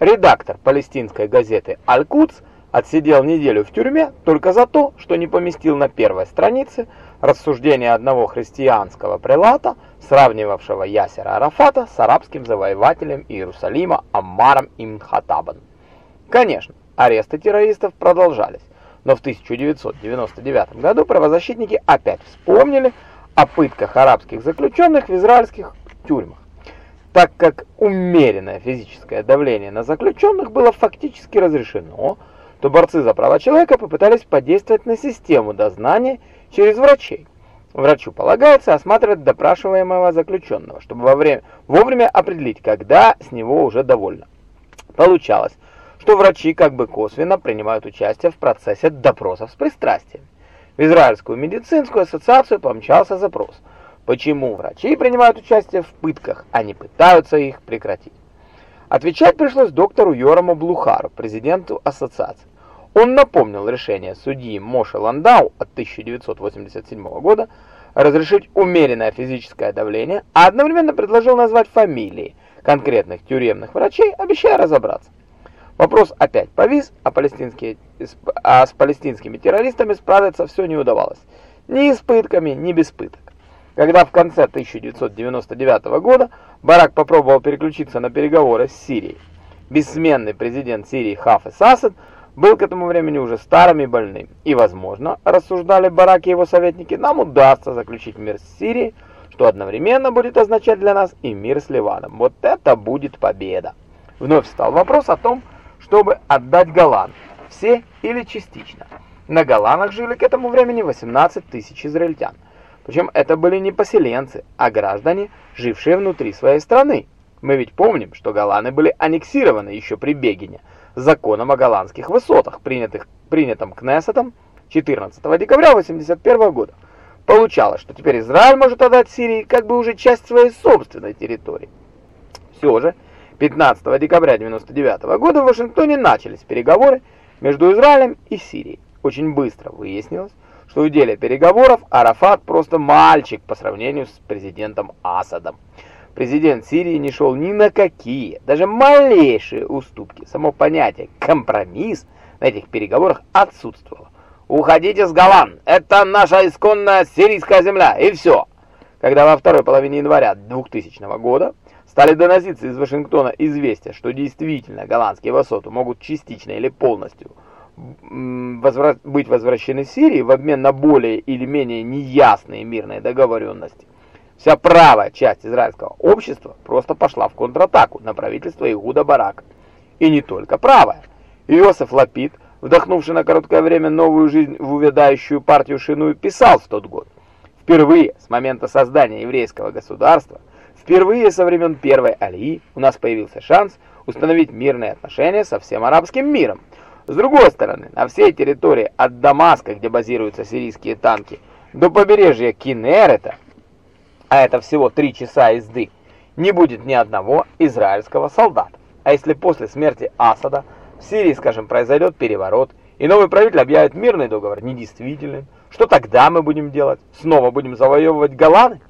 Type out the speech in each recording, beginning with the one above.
редактор палестинской газеты «Аль-Кудс» отсидел неделю в тюрьме только за то, что не поместил на первой странице рассуждения одного христианского прелата, сравнивавшего Ясера Арафата с арабским завоевателем Иерусалима Аммаром ибн Хаттабом. Конечно, аресты террористов продолжались, но в 1999 году правозащитники опять вспомнили о пытках арабских заключенных в израильских тюрьмах, так как умеренное физическое давление на заключенных было фактически разрешено, то борцы за права человека попытались подействовать на систему дознания через врачей. Врачу полагается осматривать допрашиваемого заключенного, чтобы во время, вовремя определить, когда с него уже довольно. Получалось, что врачи как бы косвенно принимают участие в процессе допросов с пристрастием. В Израильскую медицинскую ассоциацию помчался запрос, почему врачи принимают участие в пытках, а не пытаются их прекратить. Отвечать пришлось доктору Йораму Блухару, президенту ассоциации. Он напомнил решение судьи Моше Ландау от 1987 года разрешить умеренное физическое давление, а одновременно предложил назвать фамилии конкретных тюремных врачей, обещая разобраться. Вопрос опять повис, а, палестинские, а с палестинскими террористами справиться все не удавалось. Ни с пытками, ни без пыток. Когда в конце 1999 года Барак попробовал переключиться на переговоры с Сирией, бессменный президент Сирии Хафез Асад был к этому времени уже старым и больным. И, возможно, рассуждали Барак и его советники, нам удастся заключить мир с Сирией, что одновременно будет означать для нас и мир с Ливаном. Вот это будет победа. Вновь встал вопрос о том, чтобы отдать Голланд, все или частично. На Голландах жили к этому времени 18 тысяч израильтян. Причем это были не поселенцы, а граждане, жившие внутри своей страны. Мы ведь помним, что голланы были аннексированы еще при Бегине, законом о голландских высотах, принятых, принятым Кнессетом 14 декабря 1981 года. Получалось, что теперь Израиль может отдать Сирии как бы уже часть своей собственной территории. Все же, 15 декабря 1999 года в Вашингтоне начались переговоры между Израилем и Сирией. Очень быстро выяснилось, что в деле переговоров Арафат просто мальчик по сравнению с президентом Асадом. Президент Сирии не шел ни на какие, даже малейшие уступки. Само понятие «компромисс» на этих переговорах отсутствовало. «Уходите с Голланд, это наша исконная сирийская земля, и все!» Когда во второй половине января 2000 года стали доноситься из Вашингтона известия, что действительно голландские высоты могут частично или полностью возврат, быть возвращены Сирии в обмен на более или менее неясные мирные договоренности. Вся правая часть израильского общества просто пошла в контратаку на правительство Игуда Барака. И не только правая. Иосиф Лапид, вдохнувший на короткое время новую жизнь в увядающую партию Шиную, писал в тот год. Впервые с момента создания еврейского государства, впервые со времен первой Алии у нас появился шанс установить мирные отношения со всем арабским миром, с другой стороны, на всей территории от Дамаска, где базируются сирийские танки, до побережья Кинерета, а это всего три часа езды, не будет ни одного израильского солдата. А если после смерти Асада в Сирии, скажем, произойдет переворот, и новый правитель объявит мирный договор недействительным, что тогда мы будем делать? Снова будем завоевывать Голланы?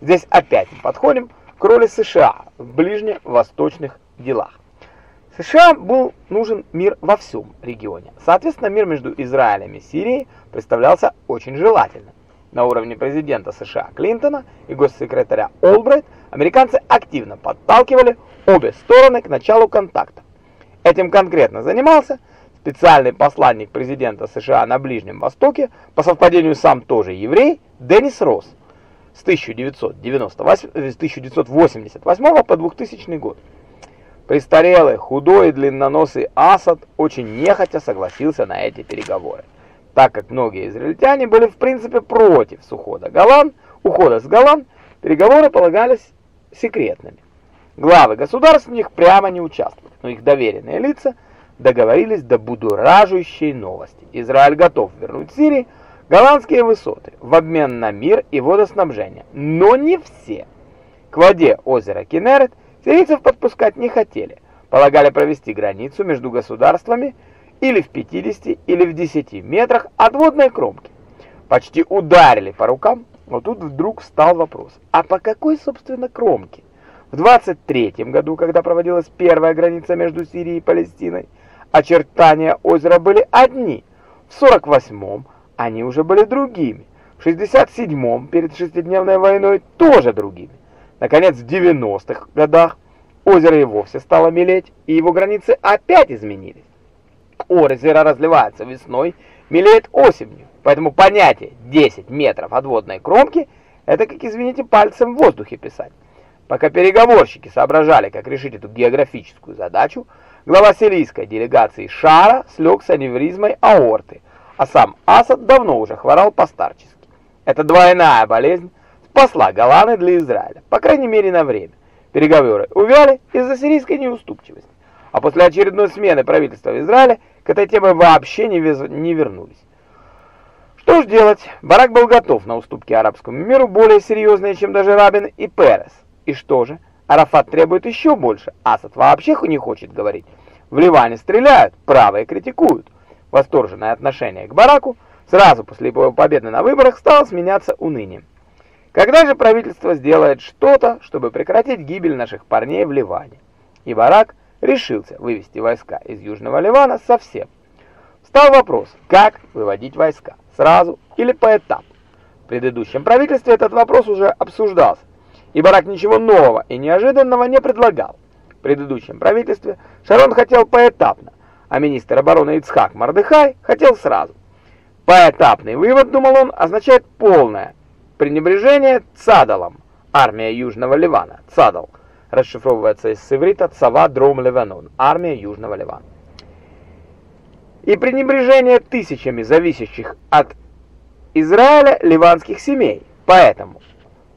Здесь опять мы подходим к роли США в ближневосточных делах. США был нужен мир во всем регионе. Соответственно, мир между Израилем и Сирией представлялся очень желательным. На уровне президента США Клинтона и госсекретаря Олбрайт американцы активно подталкивали обе стороны к началу контакта. Этим конкретно занимался специальный посланник президента США на Ближнем Востоке, по совпадению сам тоже еврей, Деннис Росс с 1998, с 1988 по 2000 год. Престарелый, худой и длинноносый Асад очень нехотя согласился на эти переговоры, так как многие израильтяне были в принципе против с ухода Голланд, ухода с Голланд, переговоры полагались секретными. Главы государств в них прямо не участвовали, но их доверенные лица договорились до будоражащей новости. Израиль готов вернуть Сирии голландские высоты в обмен на мир и водоснабжение, но не все. К воде озера Кинерет Сирийцев подпускать не хотели, полагали провести границу между государствами или в 50, или в 10 метрах от водной кромки. Почти ударили по рукам, но тут вдруг встал вопрос, а по какой, собственно, кромке? В 23 году, когда проводилась первая граница между Сирией и Палестиной, очертания озера были одни. В 48-м они уже были другими. В 67-м, перед шестидневной войной, тоже другими. Наконец, в 90-х годах озеро и вовсе стало мелеть, и его границы опять изменились. Озеро разливается весной, мелеет осенью. Поэтому понятие 10 метров от водной кромки – это, как извините, пальцем в воздухе писать. Пока переговорщики соображали, как решить эту географическую задачу, глава сирийской делегации Шара слег с аневризмой аорты, а сам Асад давно уже хворал постарчески. Эта двойная болезнь спасла Голланы для Израиля, по крайней мере на время. Переговоры увяли из-за сирийской неуступчивости, а после очередной смены правительства в Израиле к этой теме вообще не, не вернулись. Что ж делать? Барак был готов на уступки арабскому миру более серьезные, чем даже Рабин и Перес. И что же? Арафат требует еще больше. Асад вообще не хочет говорить. В Ливане стреляют, правые критикуют. Восторженное отношение к Бараку сразу после его победы на выборах стало сменяться унынием. Когда же правительство сделает что-то, чтобы прекратить гибель наших парней в Ливане? И Барак решился вывести войска из Южного Ливана совсем. Стал вопрос, как выводить войска, сразу или поэтапно. В предыдущем правительстве этот вопрос уже обсуждался, и Барак ничего нового и неожиданного не предлагал. В предыдущем правительстве Шарон хотел поэтапно, а министр обороны Ицхак Мардыхай хотел сразу. Поэтапный вывод, думал он, означает полное пренебрежение Цадалом, армия Южного Ливана, Цадал, расшифровывается из иврита Цава Дром Ливанон, армия Южного Ливана. И пренебрежение тысячами зависящих от Израиля ливанских семей. Поэтому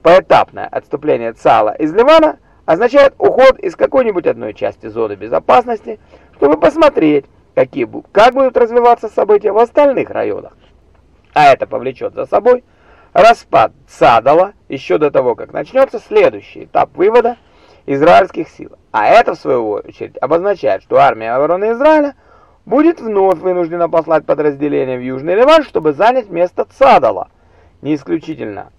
поэтапное отступление Цала из Ливана означает уход из какой-нибудь одной части зоны безопасности, чтобы посмотреть, какие, как будут развиваться события в остальных районах. А это повлечет за собой распад Цадала еще до того, как начнется следующий этап вывода израильских сил. А это, в свою очередь, обозначает, что армия обороны Израиля будет вновь вынуждена послать подразделения в Южный Ливан, чтобы занять место Цадала. Не исключительно.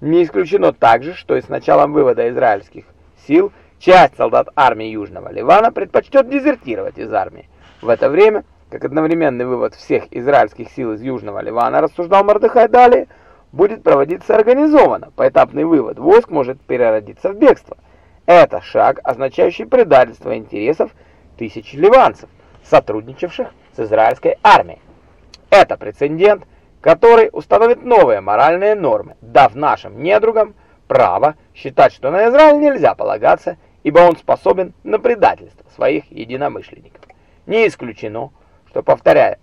Не исключено также, что и с началом вывода израильских сил часть солдат армии Южного Ливана предпочтет дезертировать из армии. В это время, как одновременный вывод всех израильских сил из Южного Ливана, рассуждал Мордыхай далее, будет проводиться организованно. Поэтапный вывод войск может переродиться в бегство. Это шаг, означающий предательство интересов тысяч ливанцев, сотрудничавших с израильской армией. Это прецедент, который установит новые моральные нормы, дав нашим недругам право считать, что на Израиль нельзя полагаться, ибо он способен на предательство своих единомышленников. Не исключено, что, повторяя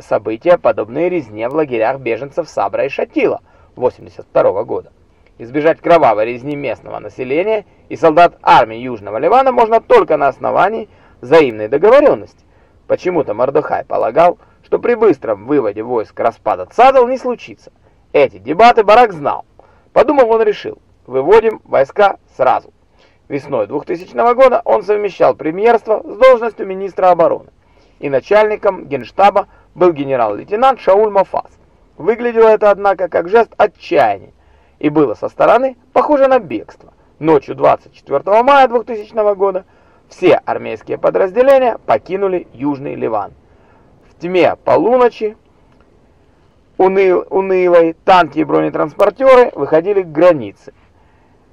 события, подобные резне в лагерях беженцев Сабра и Шатила 82 года. Избежать кровавой резни местного населения и солдат армии Южного Ливана можно только на основании взаимной договоренности. Почему-то Мордыхай полагал, что при быстром выводе войск распада Цадал не случится. Эти дебаты Барак знал. Подумал он решил, выводим войска сразу. Весной 2000 года он совмещал премьерство с должностью министра обороны. И начальником генштаба был генерал-лейтенант Шауль Мафас. Выглядело это, однако, как жест отчаяния и было со стороны похоже на бегство. Ночью 24 мая 2000 года все армейские подразделения покинули Южный Ливан. В тьме полуночи уныл, унылой танки и бронетранспортеры выходили к границе.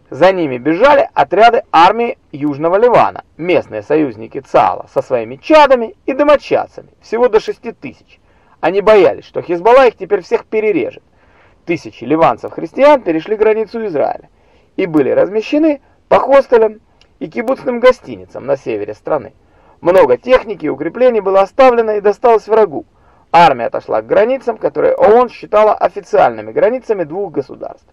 За ними бежали отряды армии Южного Ливана, местные союзники ЦАЛа со своими чадами и домочадцами, всего до 6 тысяч. Они боялись, что Хизбалла их теперь всех перережет. Тысячи ливанцев-христиан перешли границу Израиля и были размещены по хостелям и кибуцным гостиницам на севере страны. Много техники и укреплений было оставлено и досталось врагу. Армия отошла к границам, которые ООН считала официальными границами двух государств.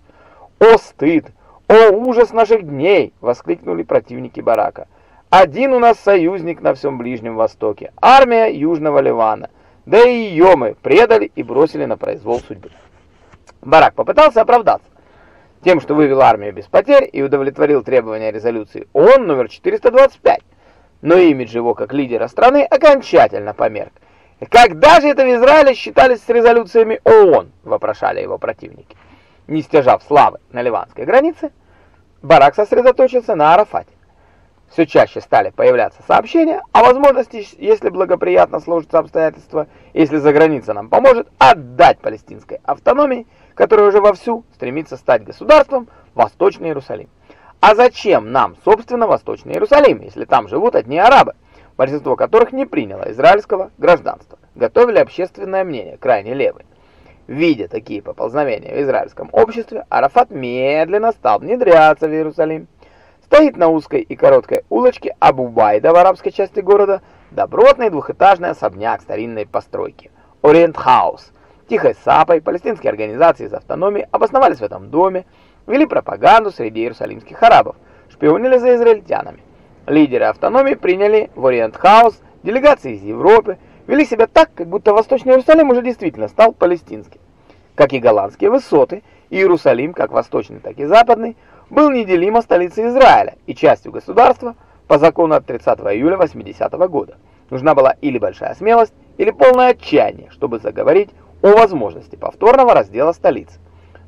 «О, стыд! О, ужас наших дней!» — воскликнули противники Барака. «Один у нас союзник на всем Ближнем Востоке — армия Южного Ливана. Да и ее мы предали и бросили на произвол судьбы». Барак попытался оправдаться тем, что вывел армию без потерь и удовлетворил требования резолюции ООН номер 425, но имидж его как лидера страны окончательно померк. Когда же это в Израиле считались с резолюциями ООН, вопрошали его противники. Не стяжав славы на ливанской границе, Барак сосредоточился на Арафате. Все чаще стали появляться сообщения о возможности, если благоприятно сложатся обстоятельства, если за граница нам поможет, отдать палестинской автономии, которая уже вовсю стремится стать государством, Восточный Иерусалим. А зачем нам, собственно, Восточный Иерусалим, если там живут одни арабы, большинство которых не приняло израильского гражданства, готовили общественное мнение, крайне левое. Видя такие поползновения в израильском обществе, Арафат медленно стал внедряться в Иерусалим. Стоит на узкой и короткой улочке Абу-Байда в арабской части города добротный двухэтажный особняк старинной постройки – Ориент-хаус. Тихой сапой палестинские организации из автономии обосновались в этом доме, вели пропаганду среди иерусалимских арабов, шпионили за израильтянами. Лидеры автономии приняли в Ориент-хаус делегации из Европы, вели себя так, как будто Восточный Иерусалим уже действительно стал палестинским. Как и Голанские высоты, Иерусалим, как восточный, так и западный, был неделимо столицей Израиля и частью государства по закону от 30 июля 80 -го года. Нужна была или большая смелость, или полное отчаяние, чтобы заговорить о возможности повторного раздела столицы.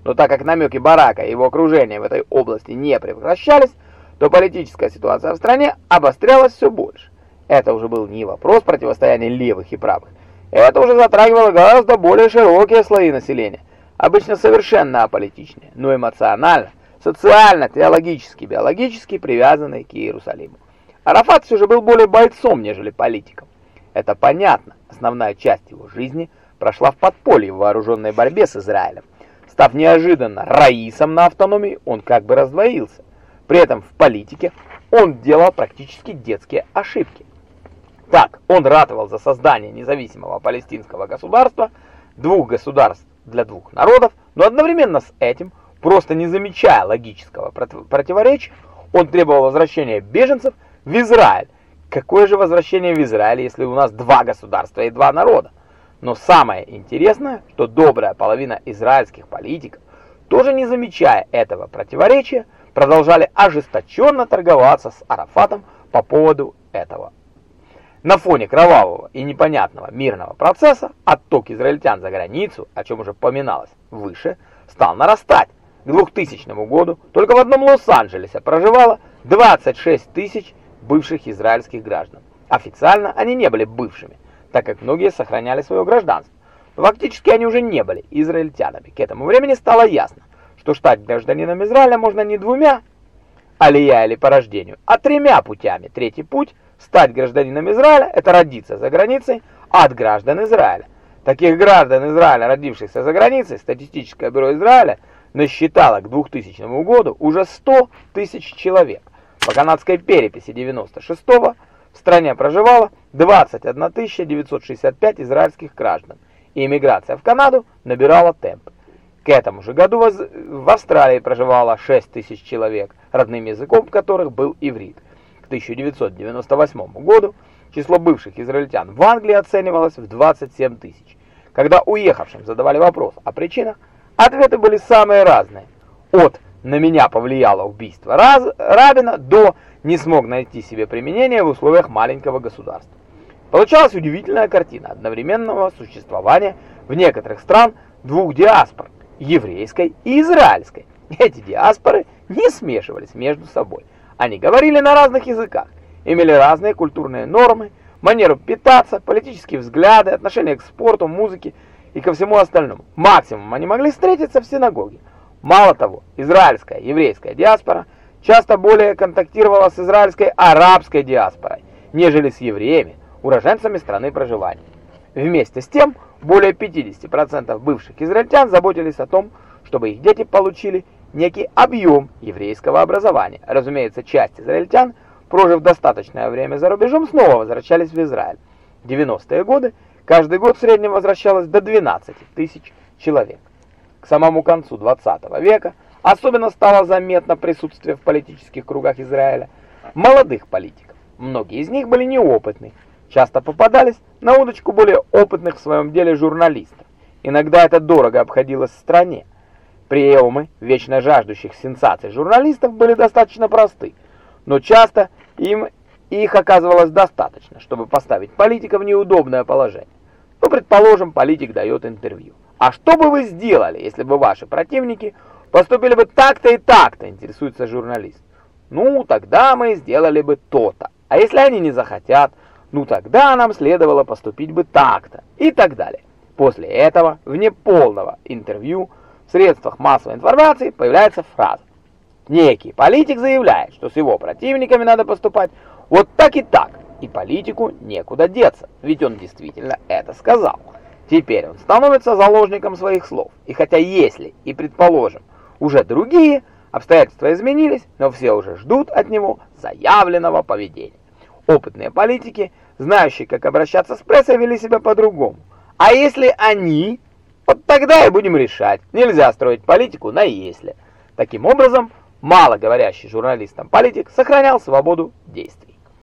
Но так как намеки Барака и его окружения в этой области не прекращались, то политическая ситуация в стране обострялась все больше. Это уже был не вопрос противостояния левых и правых. Это уже затрагивало гораздо более широкие слои населения, обычно совершенно аполитичные, но эмоционально, социально, теологически, биологически привязанные к Иерусалиму. Арафат все же был более бойцом, нежели политиком. Это понятно, основная часть его жизни прошла в подполье в вооруженной борьбе с Израилем. Став неожиданно раисом на автономии, он как бы раздвоился. При этом в политике он делал практически детские ошибки. Так, он ратовал за создание независимого палестинского государства, двух государств для двух народов, но одновременно с этим, просто не замечая логического противоречия, он требовал возвращения беженцев в Израиль. Какое же возвращение в Израиль, если у нас два государства и два народа? Но самое интересное, что добрая половина израильских политиков, тоже не замечая этого противоречия, продолжали ожесточенно торговаться с Арафатом по поводу этого на фоне кровавого и непонятного мирного процесса отток израильтян за границу, о чем уже поминалось выше, стал нарастать. К 2000 году только в одном Лос-Анджелесе проживало 26 тысяч бывших израильских граждан. Официально они не были бывшими, так как многие сохраняли свое гражданство. Но фактически они уже не были израильтянами. К этому времени стало ясно, что стать гражданином Израиля можно не двумя, алия или по рождению, а тремя путями. Третий путь – Стать гражданином Израиля – это родиться за границей от граждан Израиля. Таких граждан Израиля, родившихся за границей, статистическое бюро Израиля насчитало к 2000 году уже 100 тысяч человек. По канадской переписи 96 в стране проживало 21 965 израильских граждан, и иммиграция в Канаду набирала темп. К этому же году в Австралии проживало 6 тысяч человек, родным языком которых был иврит. 1998 году число бывших израильтян в Англии оценивалось в 27 тысяч. Когда уехавшим задавали вопрос о причинах, ответы были самые разные. От «на меня повлияло убийство Раз, Рабина» до «не смог найти себе применение в условиях маленького государства». Получалась удивительная картина одновременного существования в некоторых стран двух диаспор – еврейской и израильской. Эти диаспоры не смешивались между собой – они говорили на разных языках, имели разные культурные нормы, манеру питаться, политические взгляды, отношение к спорту, музыке и ко всему остальному. Максимум они могли встретиться в синагоге. Мало того, израильская еврейская диаспора часто более контактировала с израильской арабской диаспорой, нежели с евреями, уроженцами страны проживания. Вместе с тем, более 50% бывших израильтян заботились о том, чтобы их дети получили некий объем еврейского образования. Разумеется, часть израильтян, прожив достаточное время за рубежом, снова возвращались в Израиль. В 90-е годы каждый год в среднем возвращалось до 12 тысяч человек. К самому концу 20 века особенно стало заметно присутствие в политических кругах Израиля молодых политиков. Многие из них были неопытны, часто попадались на удочку более опытных в своем деле журналистов. Иногда это дорого обходилось стране. Приемы вечно жаждущих сенсаций журналистов были достаточно просты, но часто им их оказывалось достаточно, чтобы поставить политика в неудобное положение. Ну, предположим, политик дает интервью. А что бы вы сделали, если бы ваши противники поступили бы так-то и так-то, интересуется журналист. Ну, тогда мы сделали бы то-то. А если они не захотят, ну тогда нам следовало поступить бы так-то и так далее. После этого, вне полного интервью, в средствах массовой информации появляется фраза. Некий политик заявляет, что с его противниками надо поступать вот так и так, и политику некуда деться, ведь он действительно это сказал. Теперь он становится заложником своих слов, и хотя если, и предположим, уже другие обстоятельства изменились, но все уже ждут от него заявленного поведения. Опытные политики, знающие, как обращаться с прессой, вели себя по-другому. А если они, вот тогда и будем решать. Нельзя строить политику на «если». Таким образом, мало говорящий журналистам политик сохранял свободу действий.